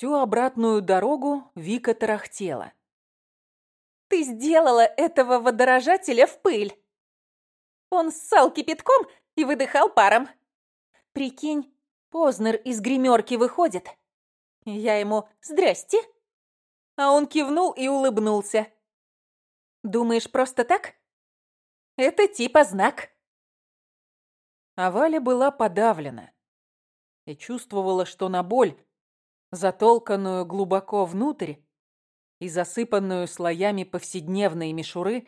Всю обратную дорогу Вика тарахтела. «Ты сделала этого водорожателя в пыль! Он ссал кипятком и выдыхал паром. Прикинь, Познер из гримерки выходит. Я ему «Здрасте!» А он кивнул и улыбнулся. «Думаешь, просто так?» Это типа знак. А Валя была подавлена и чувствовала, что на боль, затолканную глубоко внутрь и засыпанную слоями повседневной мишуры,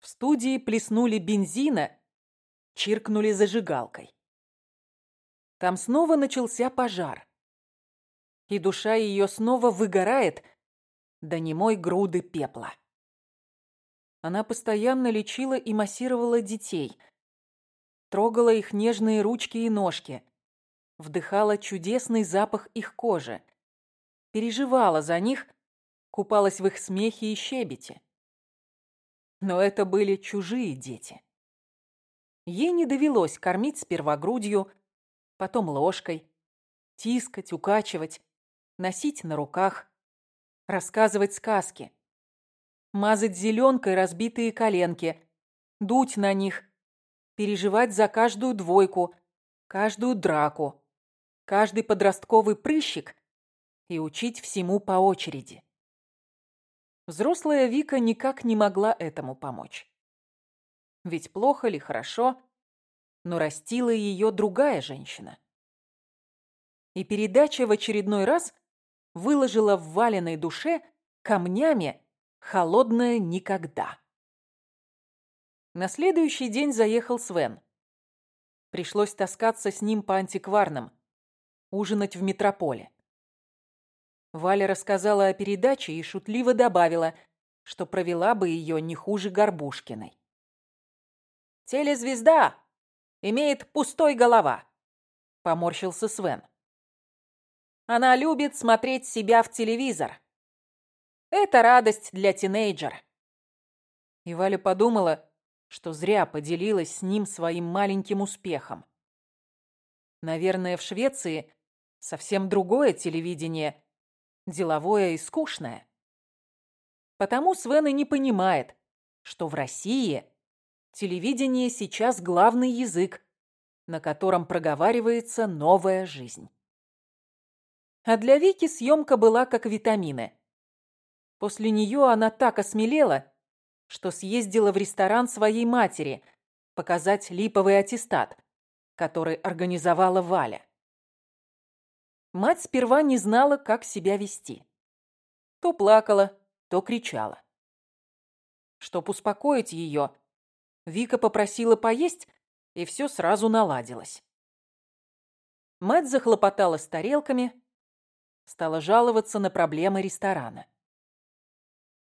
в студии плеснули бензина, чиркнули зажигалкой. Там снова начался пожар. И душа ее снова выгорает до немой груды пепла. Она постоянно лечила и массировала детей, трогала их нежные ручки и ножки, вдыхала чудесный запах их кожи, переживала за них, купалась в их смехе и щебете. Но это были чужие дети. Ей не довелось кормить сперва грудью, потом ложкой, тискать, укачивать, носить на руках, рассказывать сказки, мазать зеленкой разбитые коленки, дуть на них, переживать за каждую двойку, каждую драку, каждый подростковый прыщик и учить всему по очереди. Взрослая Вика никак не могла этому помочь. Ведь плохо ли, хорошо, но растила ее другая женщина. И передача в очередной раз выложила в валенной душе камнями холодное никогда. На следующий день заехал Свен. Пришлось таскаться с ним по антикварным, ужинать в метрополе. Валя рассказала о передаче и шутливо добавила, что провела бы ее не хуже Горбушкиной. «Телезвезда имеет пустой голова», — поморщился Свен. «Она любит смотреть себя в телевизор. Это радость для тинейджера». И Валя подумала, что зря поделилась с ним своим маленьким успехом. Наверное, в Швеции совсем другое телевидение, деловое и скучное. Потому Свен и не понимает, что в России телевидение сейчас главный язык, на котором проговаривается новая жизнь. А для Вики съемка была как витамины. После нее она так осмелела, что съездила в ресторан своей матери показать липовый аттестат, который организовала Валя. Мать сперва не знала, как себя вести. То плакала, то кричала. Чтоб успокоить ее, Вика попросила поесть, и все сразу наладилось. Мать захлопотала с тарелками, стала жаловаться на проблемы ресторана.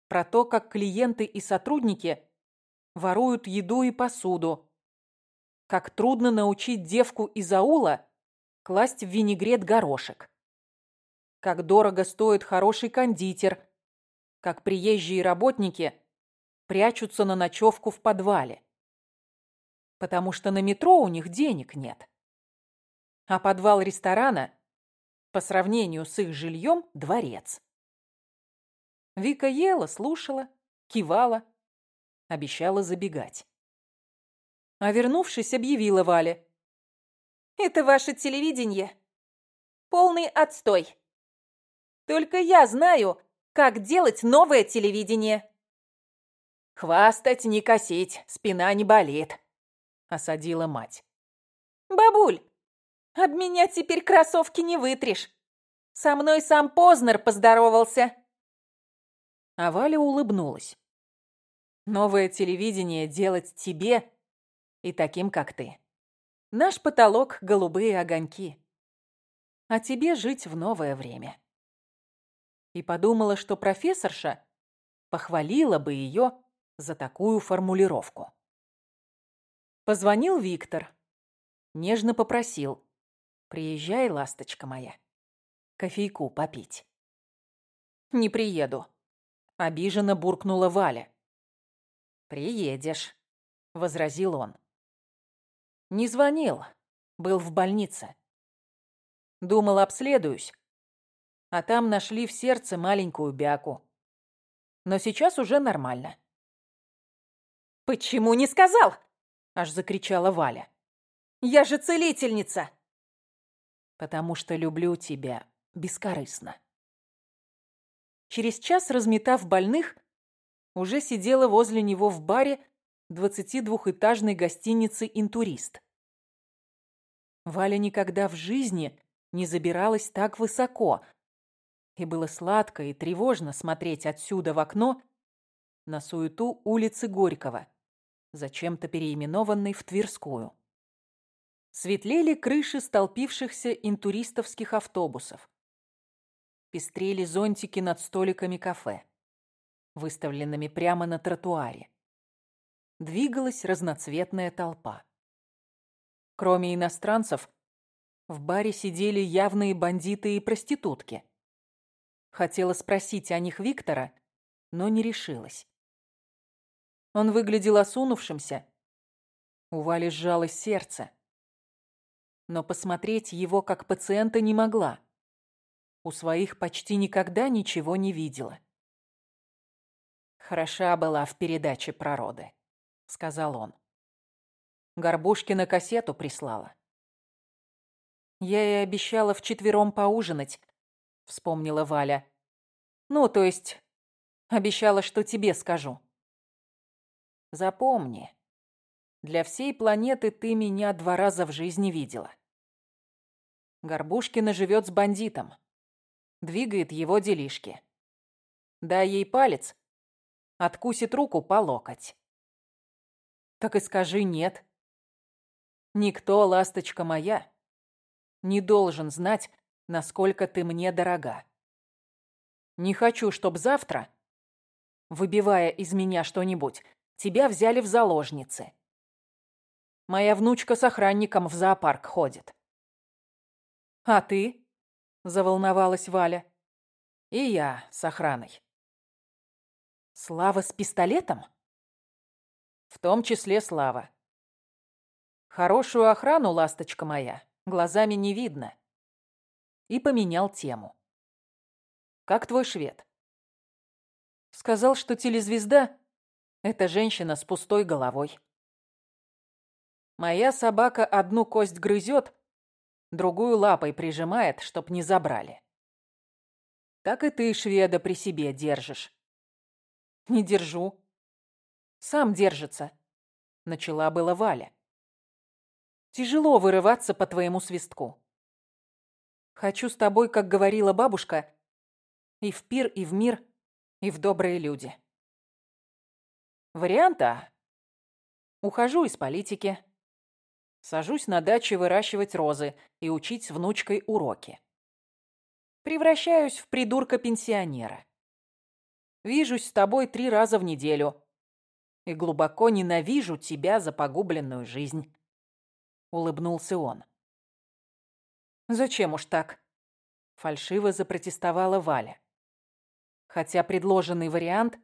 Про то, как клиенты и сотрудники воруют еду и посуду, как трудно научить девку из аула класть в винегрет горошек, как дорого стоит хороший кондитер, как приезжие работники прячутся на ночевку в подвале потому что на метро у них денег нет. А подвал ресторана, по сравнению с их жильем, дворец. Вика ела, слушала, кивала, обещала забегать. А вернувшись, объявила Вале. «Это ваше телевидение. Полный отстой. Только я знаю, как делать новое телевидение». «Хвастать не косить, спина не болит», — осадила мать. «Бабуль, об меня теперь кроссовки не вытрешь. Со мной сам Познер поздоровался». А Валя улыбнулась. «Новое телевидение делать тебе и таким, как ты. Наш потолок — голубые огоньки. А тебе жить в новое время». И подумала, что профессорша похвалила бы ее за такую формулировку. Позвонил Виктор. Нежно попросил. «Приезжай, ласточка моя. Кофейку попить». «Не приеду», — обиженно буркнула Валя. «Приедешь», — возразил он. «Не звонил. Был в больнице. Думал, обследуюсь. А там нашли в сердце маленькую бяку. Но сейчас уже нормально. «Почему не сказал?» – аж закричала Валя. «Я же целительница!» «Потому что люблю тебя бескорыстно». Через час, разметав больных, уже сидела возле него в баре 22-этажной гостиницы «Интурист». Валя никогда в жизни не забиралась так высоко, и было сладко и тревожно смотреть отсюда в окно на суету улицы Горького, зачем-то переименованной в Тверскую. Светлели крыши столпившихся интуристовских автобусов. Пестрели зонтики над столиками кафе, выставленными прямо на тротуаре. Двигалась разноцветная толпа. Кроме иностранцев, в баре сидели явные бандиты и проститутки. Хотела спросить о них Виктора, но не решилась. Он выглядел осунувшимся. У Вали сжалось сердце. Но посмотреть его как пациента не могла. У своих почти никогда ничего не видела. «Хороша была в передаче про роды», — сказал он. Горбушкина кассету прислала. «Я ей обещала вчетвером поужинать», — вспомнила Валя. «Ну, то есть, обещала, что тебе скажу». Запомни, для всей планеты ты меня два раза в жизни видела. Горбушкина живет с бандитом. Двигает его делишки. Дай ей палец, откусит руку по локоть. Так и скажи нет. Никто, ласточка моя, не должен знать, насколько ты мне дорога. Не хочу, чтоб завтра, выбивая из меня что-нибудь, Тебя взяли в заложницы. Моя внучка с охранником в зоопарк ходит. А ты? Заволновалась Валя. И я с охраной. Слава с пистолетом? В том числе Слава. Хорошую охрану, ласточка моя, глазами не видно. И поменял тему. Как твой швед? Сказал, что телезвезда это женщина с пустой головой. Моя собака одну кость грызет, другую лапой прижимает, чтоб не забрали. Так и ты шведа при себе держишь. Не держу. Сам держится. Начала была Валя. Тяжело вырываться по твоему свистку. Хочу с тобой, как говорила бабушка, и в пир, и в мир, и в добрые люди. Вариант А. Ухожу из политики. Сажусь на даче выращивать розы и учить с внучкой уроки. Превращаюсь в придурка-пенсионера. Вижусь с тобой три раза в неделю. И глубоко ненавижу тебя за погубленную жизнь. Улыбнулся он. Зачем уж так? Фальшиво запротестовала Валя. Хотя предложенный вариант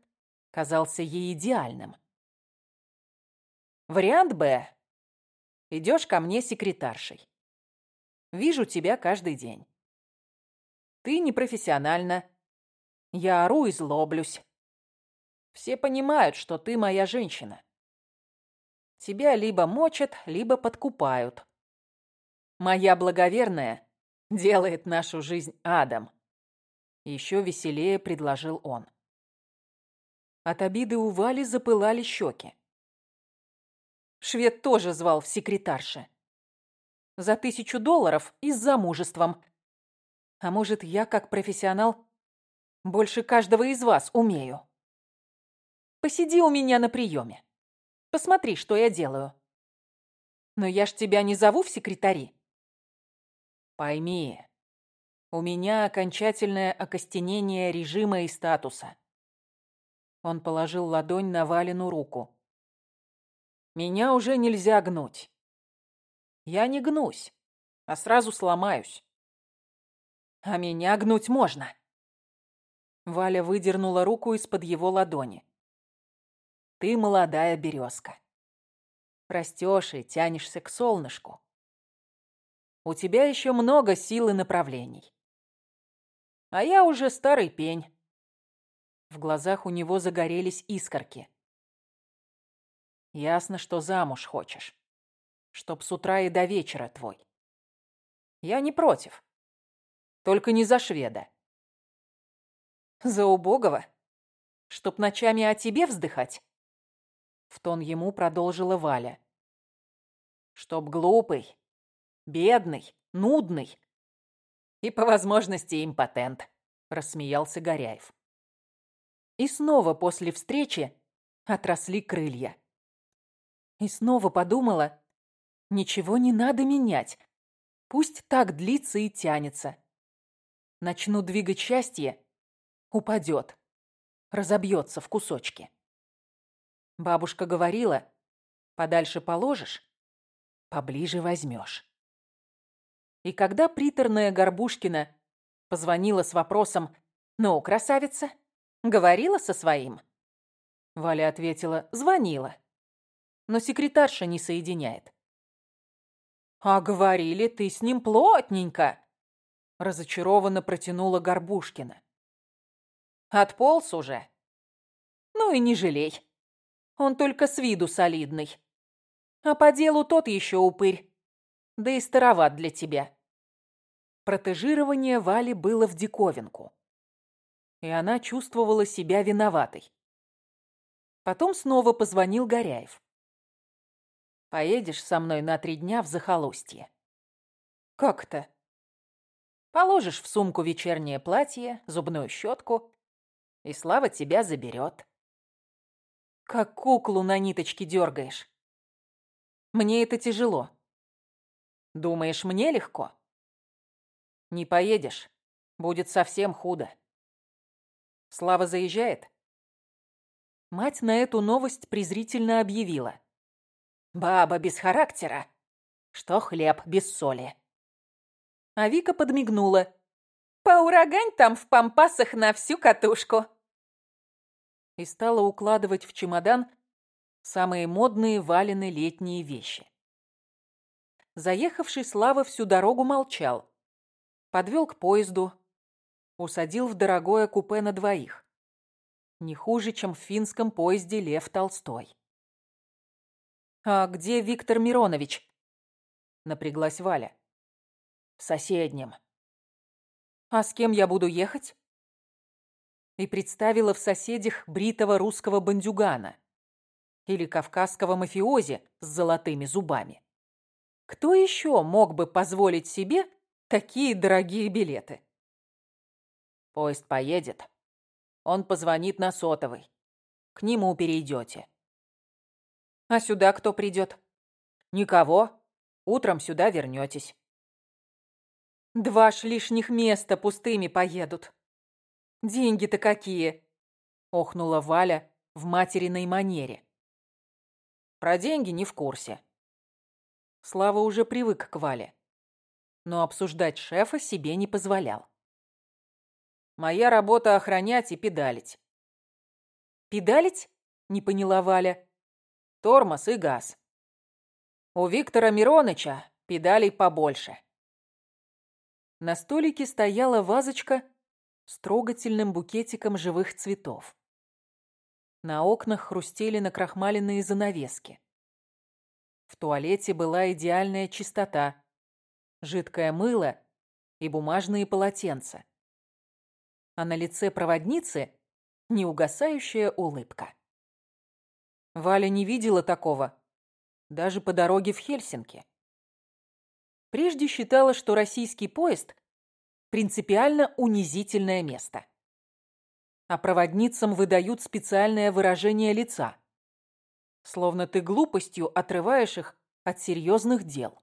казался ей идеальным. Вариант Б. Идешь ко мне секретаршей. Вижу тебя каждый день. Ты непрофессиональна. Я ору и злоблюсь. Все понимают, что ты моя женщина. Тебя либо мочат, либо подкупают. Моя благоверная делает нашу жизнь адом. Еще веселее предложил он. От обиды у Вали запылали щеки. Швед тоже звал в секретарше. За тысячу долларов и с замужеством. А может, я, как профессионал, больше каждого из вас умею. Посиди у меня на приеме. Посмотри, что я делаю. Но я ж тебя не зову в секретари. Пойми, у меня окончательное окостенение режима и статуса. Он положил ладонь на Валину руку. «Меня уже нельзя гнуть. Я не гнусь, а сразу сломаюсь. А меня гнуть можно». Валя выдернула руку из-под его ладони. «Ты молодая березка. Растешь и тянешься к солнышку. У тебя еще много сил и направлений. А я уже старый пень. В глазах у него загорелись искорки. Ясно, что замуж хочешь. Чтоб с утра и до вечера твой. Я не против. Только не за шведа. За убогого? Чтоб ночами о тебе вздыхать? В тон ему продолжила Валя. Чтоб глупый, бедный, нудный и, по возможности, импотент, рассмеялся Горяев. И снова после встречи отросли крылья. И снова подумала, ничего не надо менять. Пусть так длится и тянется. Начну двигать счастье, упадет, разобьется в кусочки. Бабушка говорила, подальше положишь, поближе возьмешь. И когда приторная Горбушкина позвонила с вопросом «Ну, красавица, говорила со своим?» Валя ответила «Звонила, но секретарша не соединяет». «А говорили, ты с ним плотненько!» Разочарованно протянула Горбушкина. «Отполз уже?» «Ну и не жалей. Он только с виду солидный. А по делу тот еще упырь. Да и староват для тебя. Протежирование Вали было в диковинку. И она чувствовала себя виноватой. Потом снова позвонил Горяев. «Поедешь со мной на три дня в захолустье». «Как то Положишь в сумку вечернее платье, зубную щетку, и Слава тебя заберет. Как куклу на ниточке дергаешь. Мне это тяжело. Думаешь, мне легко? Не поедешь. Будет совсем худо. Слава заезжает? Мать на эту новость презрительно объявила. Баба без характера, что хлеб без соли. А Вика подмигнула. Поурагань там в пампасах на всю катушку и стала укладывать в чемодан самые модные валены летние вещи. Заехавший Слава всю дорогу молчал. Подвел к поезду, усадил в дорогое купе на двоих. Не хуже, чем в финском поезде Лев Толстой. «А где Виктор Миронович?» — напряглась Валя. «В соседнем». «А с кем я буду ехать?» И представила в соседях бритого русского бандюгана или кавказского мафиози с золотыми зубами. Кто еще мог бы позволить себе такие дорогие билеты? Поезд поедет. Он позвонит на сотовый. К нему перейдете. А сюда кто придет? Никого. Утром сюда вернетесь. Два ж лишних места пустыми поедут. Деньги-то какие!» — охнула Валя в материной манере. Про деньги не в курсе. Слава уже привык к Вале, но обсуждать шефа себе не позволял. «Моя работа — охранять и педалить». «Педалить?» — не поняла Валя. «Тормоз и газ. У Виктора Мироныча педалей побольше». На столике стояла вазочка с трогательным букетиком живых цветов. На окнах хрустели накрахмаленные занавески. В туалете была идеальная чистота, жидкое мыло и бумажные полотенца. А на лице проводницы неугасающая улыбка. Валя не видела такого даже по дороге в Хельсинки. Прежде считала, что российский поезд принципиально унизительное место. А проводницам выдают специальное выражение лица. Словно ты глупостью отрываешь их от серьезных дел.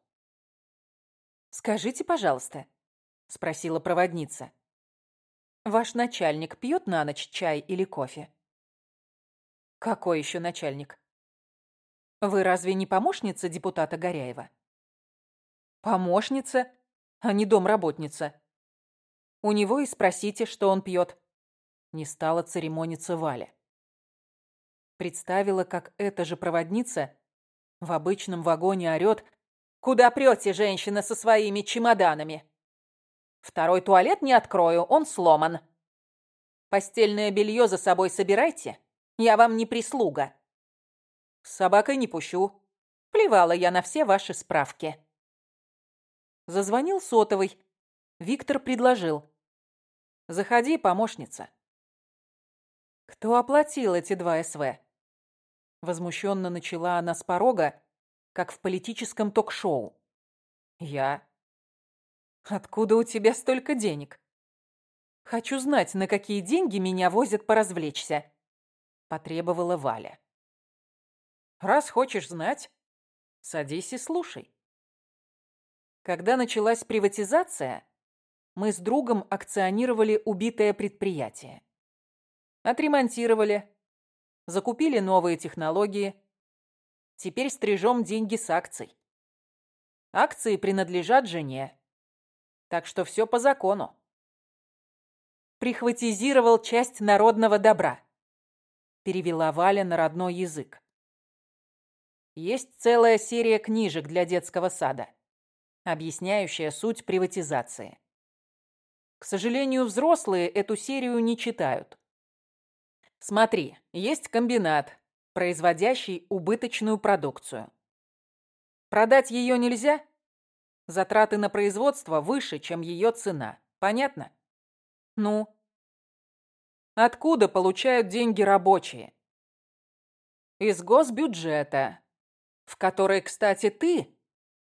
«Скажите, пожалуйста», — спросила проводница, «ваш начальник пьет на ночь чай или кофе?» «Какой еще начальник?» «Вы разве не помощница депутата Горяева?» «Помощница, а не домработница», у него и спросите, что он пьет. Не стала церемониться Валя. Представила, как эта же проводница в обычном вагоне орёт «Куда прете, женщина, со своими чемоданами?» Второй туалет не открою, он сломан. Постельное белье за собой собирайте, я вам не прислуга. С собакой не пущу. Плевала я на все ваши справки. Зазвонил сотовый. Виктор предложил. Заходи, помощница. Кто оплатил эти два СВ? Возмущенно начала она с порога, как в политическом ток-шоу. Я. Откуда у тебя столько денег? Хочу знать, на какие деньги меня возят поразвлечься, потребовала Валя. Раз хочешь знать, садись и слушай. Когда началась приватизация, мы с другом акционировали убитое предприятие. Отремонтировали, закупили новые технологии. Теперь стрижем деньги с акций. Акции принадлежат жене. Так что все по закону. Прихватизировал часть народного добра. Перевела Валя на родной язык. Есть целая серия книжек для детского сада, объясняющая суть приватизации. К сожалению, взрослые эту серию не читают. Смотри, есть комбинат, производящий убыточную продукцию. Продать ее нельзя? Затраты на производство выше, чем ее цена. Понятно? Ну? Откуда получают деньги рабочие? Из госбюджета, в который, кстати, ты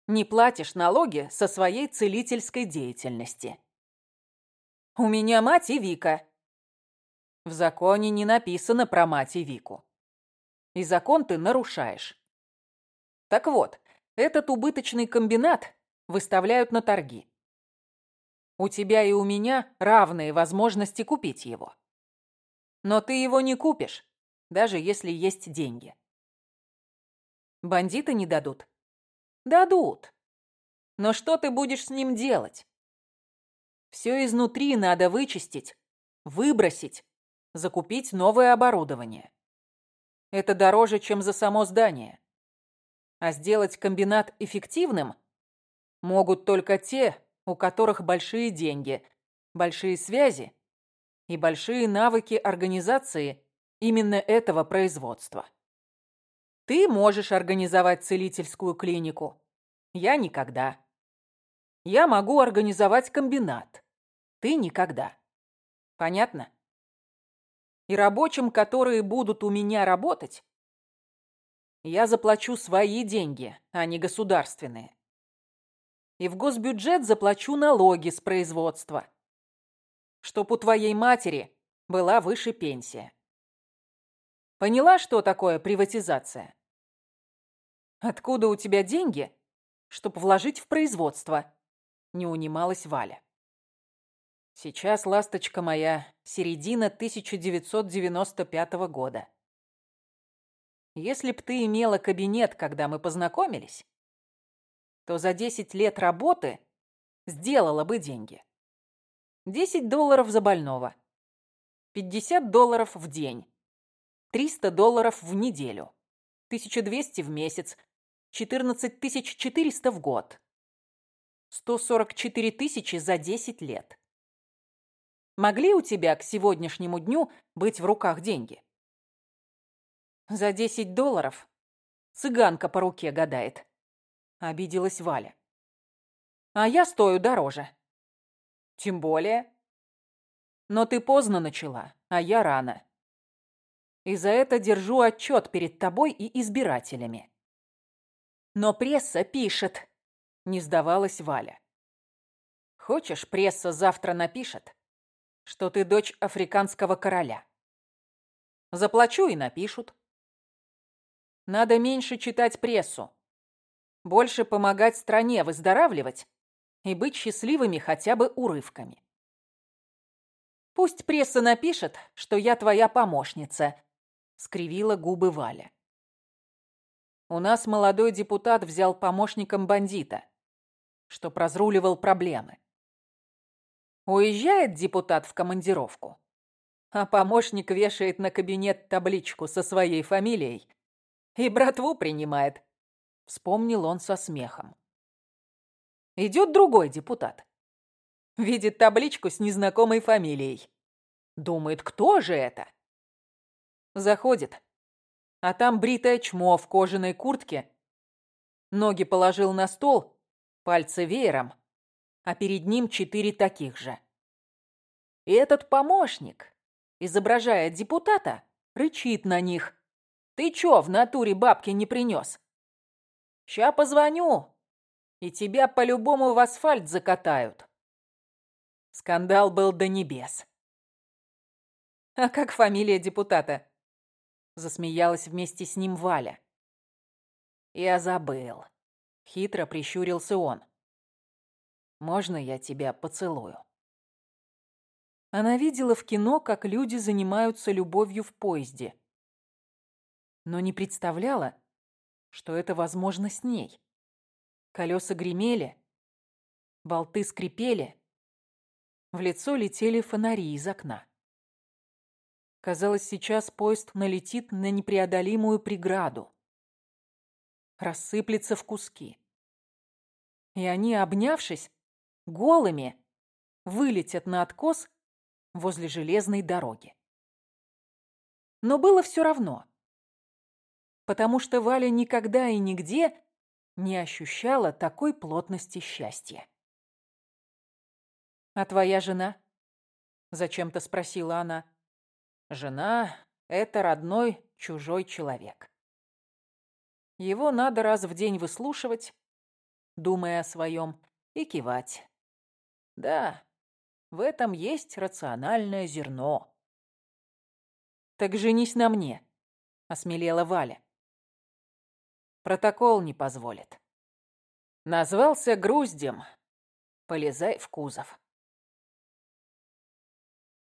не платишь налоги со своей целительской деятельности. У меня мать и Вика. В законе не написано про мать и Вику. И закон ты нарушаешь. Так вот, этот убыточный комбинат выставляют на торги. У тебя и у меня равные возможности купить его. Но ты его не купишь, даже если есть деньги. Бандиты не дадут? Дадут. Но что ты будешь с ним делать? Все изнутри надо вычистить, выбросить, закупить новое оборудование. Это дороже, чем за само здание. А сделать комбинат эффективным могут только те, у которых большие деньги, большие связи и большие навыки организации именно этого производства. Ты можешь организовать целительскую клинику. Я никогда. Я могу организовать комбинат. Ты никогда. Понятно? И рабочим, которые будут у меня работать, я заплачу свои деньги, а не государственные. И в госбюджет заплачу налоги с производства. Чтоб у твоей матери была выше пенсия. Поняла, что такое приватизация? Откуда у тебя деньги, чтобы вложить в производство? Не унималась Валя. Сейчас, ласточка моя, середина 1995 года. Если б ты имела кабинет, когда мы познакомились, то за 10 лет работы сделала бы деньги. 10 долларов за больного, 50 долларов в день, 300 долларов в неделю, 1200 в месяц, 14 400 в год. 144 тысячи за 10 лет. Могли у тебя к сегодняшнему дню быть в руках деньги? За 10 долларов цыганка по руке гадает. Обиделась Валя. А я стою дороже. Тем более. Но ты поздно начала, а я рано. И за это держу отчет перед тобой и избирателями. Но пресса пишет, не сдавалась Валя. Хочешь, пресса завтра напишет, что ты дочь африканского короля. Заплачу и напишут. Надо меньше читать прессу, больше помогать стране выздоравливать и быть счастливыми хотя бы урывками. Пусть пресса напишет, что я твоя помощница, скривила губы Валя. У нас молодой депутат взял помощником бандита, что разруливал проблемы. Уезжает депутат в командировку, а помощник вешает на кабинет табличку со своей фамилией и братву принимает. Вспомнил он со смехом. Идет другой депутат. Видит табличку с незнакомой фамилией. Думает, кто же это? Заходит. А там бритое чмо в кожаной куртке. Ноги положил на стол, пальцы веером, а перед ним четыре таких же. И этот помощник, изображая депутата, рычит на них. «Ты чё, в натуре бабки не принёс? Ща позвоню, и тебя по-любому в асфальт закатают». Скандал был до небес. «А как фамилия депутата?» Засмеялась вместе с ним Валя. «Я забыл». Хитро прищурился он. «Можно я тебя поцелую?» Она видела в кино, как люди занимаются любовью в поезде. Но не представляла, что это возможно с ней. Колеса гремели, болты скрипели, в лицо летели фонари из окна. Казалось, сейчас поезд налетит на непреодолимую преграду. Рассыплется в куски. И они, обнявшись, голыми, вылетят на откос возле железной дороги. Но было все равно, потому что Валя никогда и нигде не ощущала такой плотности счастья. «А твоя жена?» — зачем-то спросила она. «Жена — это родной чужой человек. Его надо раз в день выслушивать, думая о своем, и кивать. Да, в этом есть рациональное зерно. «Так женись на мне», — осмелела Валя. Протокол не позволит. Назвался груздем. Полезай в кузов.